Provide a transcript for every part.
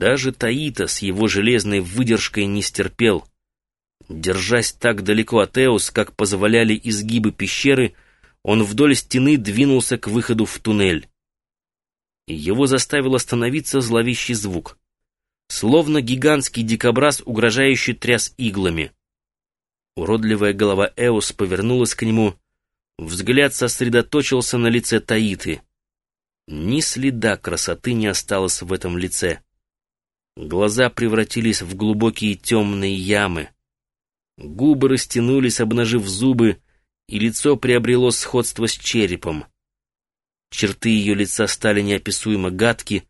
Даже Таита с его железной выдержкой не стерпел. Держась так далеко от Эос, как позволяли изгибы пещеры, он вдоль стены двинулся к выходу в туннель. Его заставил остановиться зловещий звук. Словно гигантский дикобраз, угрожающий тряс иглами. Уродливая голова Эос повернулась к нему. Взгляд сосредоточился на лице Таиты. Ни следа красоты не осталось в этом лице. Глаза превратились в глубокие темные ямы. Губы растянулись, обнажив зубы, и лицо приобрело сходство с черепом. Черты ее лица стали неописуемо гадки,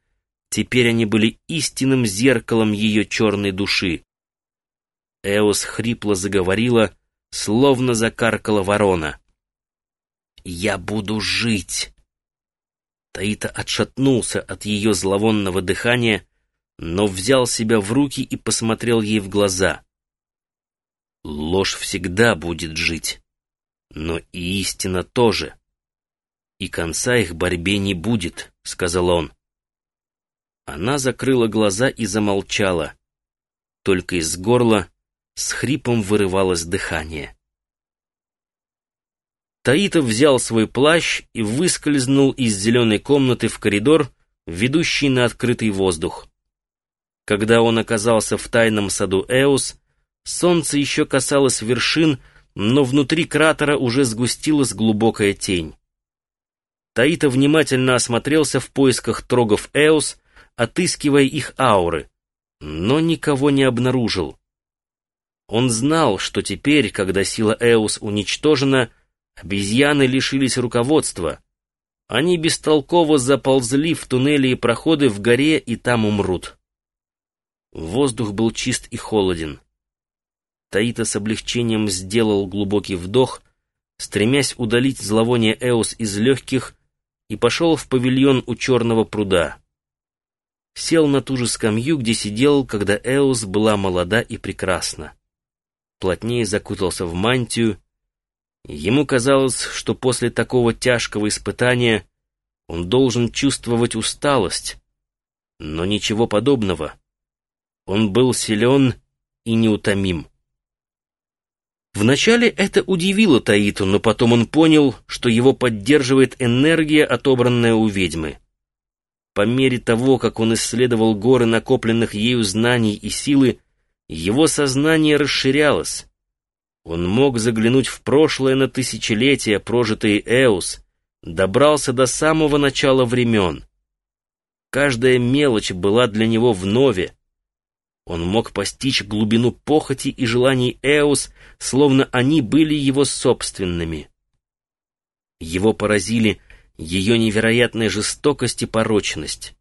теперь они были истинным зеркалом ее черной души. Эос хрипло заговорила, словно закаркала ворона. «Я буду жить!» Таита отшатнулся от ее зловонного дыхания, но взял себя в руки и посмотрел ей в глаза. Ложь всегда будет жить, но и истина тоже. И конца их борьбе не будет, — сказал он. Она закрыла глаза и замолчала. Только из горла с хрипом вырывалось дыхание. Таитов взял свой плащ и выскользнул из зеленой комнаты в коридор, ведущий на открытый воздух. Когда он оказался в тайном саду Эус, Солнце еще касалось вершин, но внутри кратера уже сгустилась глубокая тень. Таита внимательно осмотрелся в поисках трогов Эос, отыскивая их ауры, но никого не обнаружил. Он знал, что теперь, когда сила Эос уничтожена, обезьяны лишились руководства. Они бестолково заползли в туннели и проходы в горе и там умрут. Воздух был чист и холоден. Таита с облегчением сделал глубокий вдох, стремясь удалить зловоние Эос из легких, и пошел в павильон у черного пруда. Сел на ту же скамью, где сидел, когда Эос была молода и прекрасна. Плотнее закутался в мантию. Ему казалось, что после такого тяжкого испытания он должен чувствовать усталость, но ничего подобного. Он был силен и неутомим. Вначале это удивило Таиту, но потом он понял, что его поддерживает энергия, отобранная у ведьмы. По мере того, как он исследовал горы накопленных ею знаний и силы, его сознание расширялось. Он мог заглянуть в прошлое на тысячелетия, прожитые Эус, добрался до самого начала времен. Каждая мелочь была для него вновь, он мог постичь глубину похоти и желаний Эос, словно они были его собственными. Его поразили ее невероятная жестокость и порочность.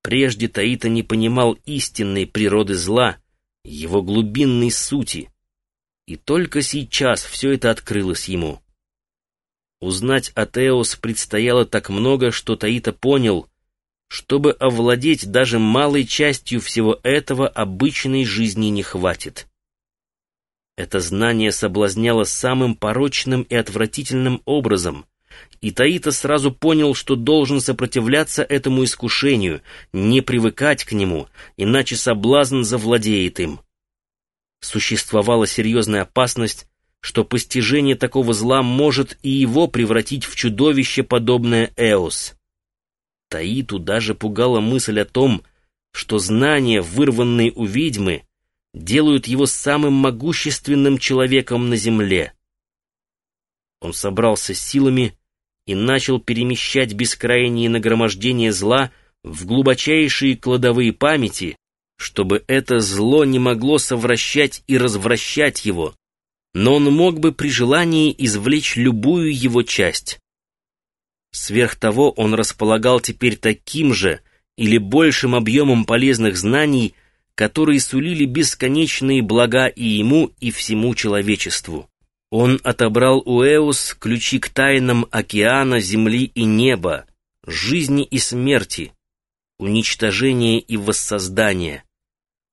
Прежде Таита не понимал истинной природы зла, его глубинной сути, и только сейчас все это открылось ему. Узнать от Эос предстояло так много, что Таита понял, чтобы овладеть даже малой частью всего этого, обычной жизни не хватит. Это знание соблазняло самым порочным и отвратительным образом, и Таита сразу понял, что должен сопротивляться этому искушению, не привыкать к нему, иначе соблазн завладеет им. Существовала серьезная опасность, что постижение такого зла может и его превратить в чудовище, подобное Эос. Таиту даже пугала мысль о том, что знания, вырванные у ведьмы, делают его самым могущественным человеком на земле. Он собрался силами и начал перемещать бескрайние нагромождения зла в глубочайшие кладовые памяти, чтобы это зло не могло совращать и развращать его, но он мог бы при желании извлечь любую его часть. Сверх того, он располагал теперь таким же или большим объемом полезных знаний, которые сулили бесконечные блага и ему, и всему человечеству. Он отобрал у Эус ключи к тайнам океана, земли и неба, жизни и смерти, уничтожения и воссоздания.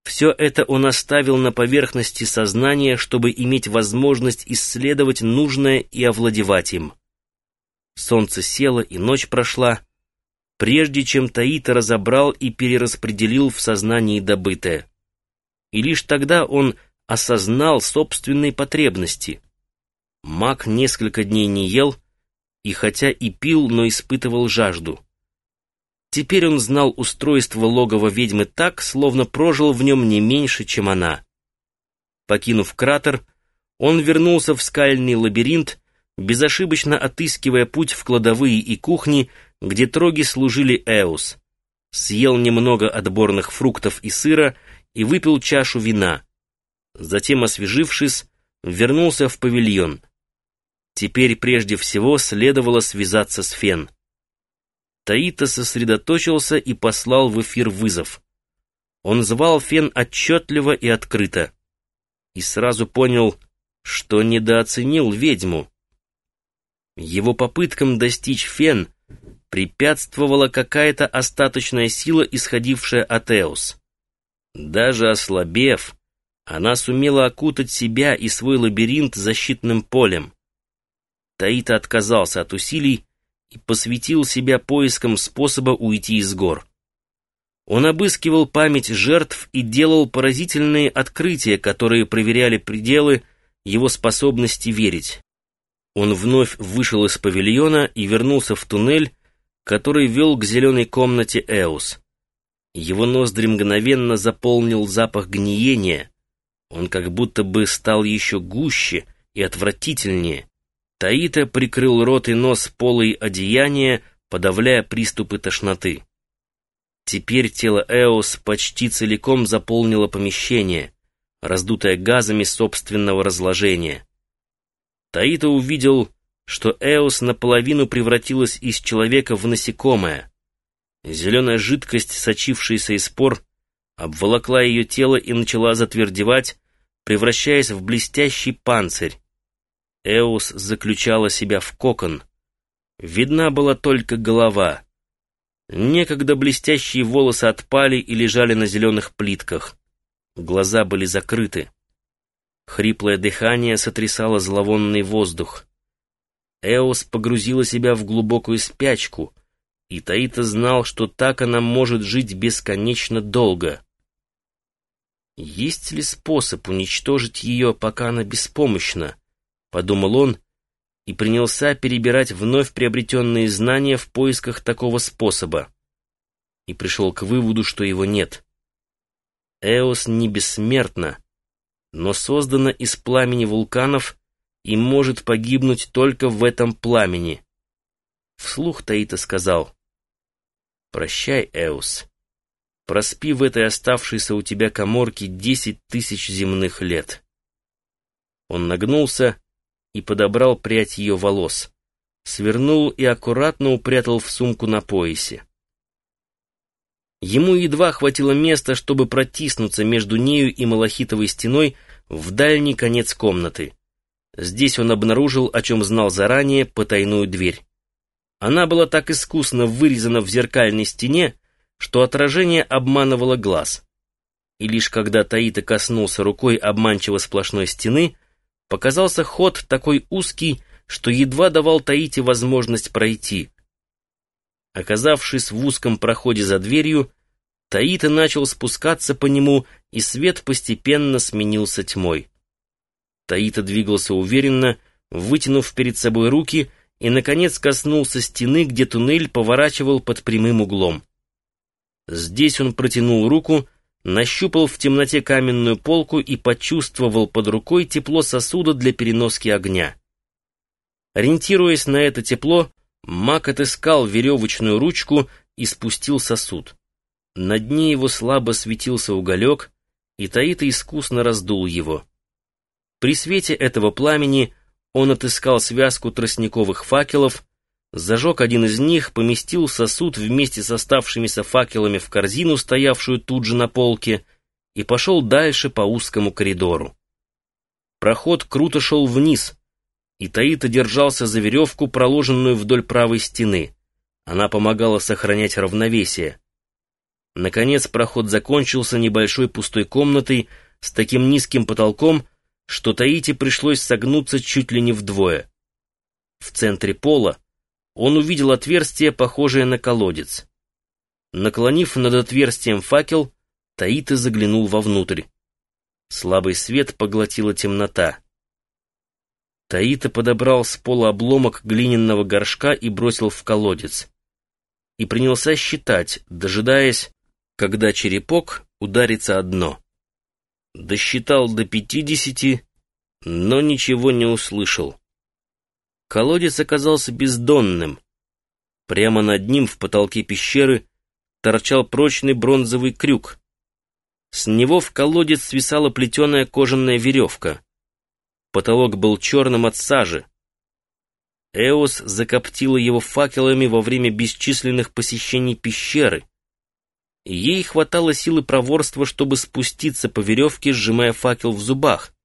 Все это он оставил на поверхности сознания, чтобы иметь возможность исследовать нужное и овладевать им. Солнце село, и ночь прошла. прежде чем Таита разобрал и перераспределил в сознании добытое. И лишь тогда он осознал собственные потребности. Маг несколько дней не ел, и хотя и пил, но испытывал жажду. Теперь он знал устройство логова ведьмы так, словно прожил в нем не меньше, чем она. Покинув кратер, он вернулся в скальный лабиринт, безошибочно отыскивая путь в кладовые и кухни, где троги служили Эус. Съел немного отборных фруктов и сыра и выпил чашу вина. Затем, освежившись, вернулся в павильон. Теперь прежде всего следовало связаться с Фен. Таита сосредоточился и послал в эфир вызов. Он звал Фен отчетливо и открыто. И сразу понял, что недооценил ведьму. Его попыткам достичь Фен препятствовала какая-то остаточная сила, исходившая от Эос. Даже ослабев, она сумела окутать себя и свой лабиринт защитным полем. Таита отказался от усилий и посвятил себя поискам способа уйти из гор. Он обыскивал память жертв и делал поразительные открытия, которые проверяли пределы его способности верить. Он вновь вышел из павильона и вернулся в туннель, который вел к зеленой комнате Эус. Его ноздри мгновенно заполнил запах гниения. Он как будто бы стал еще гуще и отвратительнее. Таита прикрыл рот и нос полой одеяния, подавляя приступы тошноты. Теперь тело Эос почти целиком заполнило помещение, раздутое газами собственного разложения. Таита увидел, что Эос наполовину превратилась из человека в насекомое. Зеленая жидкость, сочившаяся из пор, обволокла ее тело и начала затвердевать, превращаясь в блестящий панцирь. Эос заключала себя в кокон. Видна была только голова. Некогда блестящие волосы отпали и лежали на зеленых плитках. Глаза были закрыты. Хриплое дыхание сотрясало зловонный воздух. Эос погрузила себя в глубокую спячку, и Таита знал, что так она может жить бесконечно долго. «Есть ли способ уничтожить ее, пока она беспомощна?» — подумал он и принялся перебирать вновь приобретенные знания в поисках такого способа. И пришел к выводу, что его нет. Эос не бессмертна, но создана из пламени вулканов и может погибнуть только в этом пламени. Вслух Таита сказал, «Прощай, Эус, проспи в этой оставшейся у тебя коморке десять тысяч земных лет». Он нагнулся и подобрал прядь ее волос, свернул и аккуратно упрятал в сумку на поясе. Ему едва хватило места, чтобы протиснуться между нею и малахитовой стеной в дальний конец комнаты. Здесь он обнаружил, о чем знал заранее, потайную дверь. Она была так искусно вырезана в зеркальной стене, что отражение обманывало глаз. И лишь когда Таита коснулся рукой обманчиво сплошной стены, показался ход такой узкий, что едва давал Таите возможность пройти. Оказавшись в узком проходе за дверью, Таита начал спускаться по нему, и свет постепенно сменился тьмой. Таита двигался уверенно, вытянув перед собой руки, и, наконец, коснулся стены, где туннель поворачивал под прямым углом. Здесь он протянул руку, нащупал в темноте каменную полку и почувствовал под рукой тепло сосуда для переноски огня. Ориентируясь на это тепло, Мак отыскал веревочную ручку и спустил сосуд. На дне его слабо светился уголек, и Таита искусно раздул его. При свете этого пламени он отыскал связку тростниковых факелов, зажег один из них, поместил сосуд вместе с оставшимися факелами в корзину, стоявшую тут же на полке, и пошел дальше по узкому коридору. Проход круто шел вниз, и Таита держался за веревку, проложенную вдоль правой стены. Она помогала сохранять равновесие. Наконец проход закончился небольшой пустой комнатой с таким низким потолком, что Таите пришлось согнуться чуть ли не вдвое. В центре пола он увидел отверстие, похожее на колодец. Наклонив над отверстием факел, Таита заглянул вовнутрь. Слабый свет поглотила темнота. Таита подобрал с пола обломок глиняного горшка и бросил в колодец. И принялся считать, дожидаясь, когда черепок ударится о дно. Досчитал до пятидесяти, но ничего не услышал. Колодец оказался бездонным. Прямо над ним в потолке пещеры торчал прочный бронзовый крюк. С него в колодец свисала плетеная кожаная веревка. Потолок был черным от сажи. Эос закоптила его факелами во время бесчисленных посещений пещеры. Ей хватало силы проворства, чтобы спуститься по веревке, сжимая факел в зубах.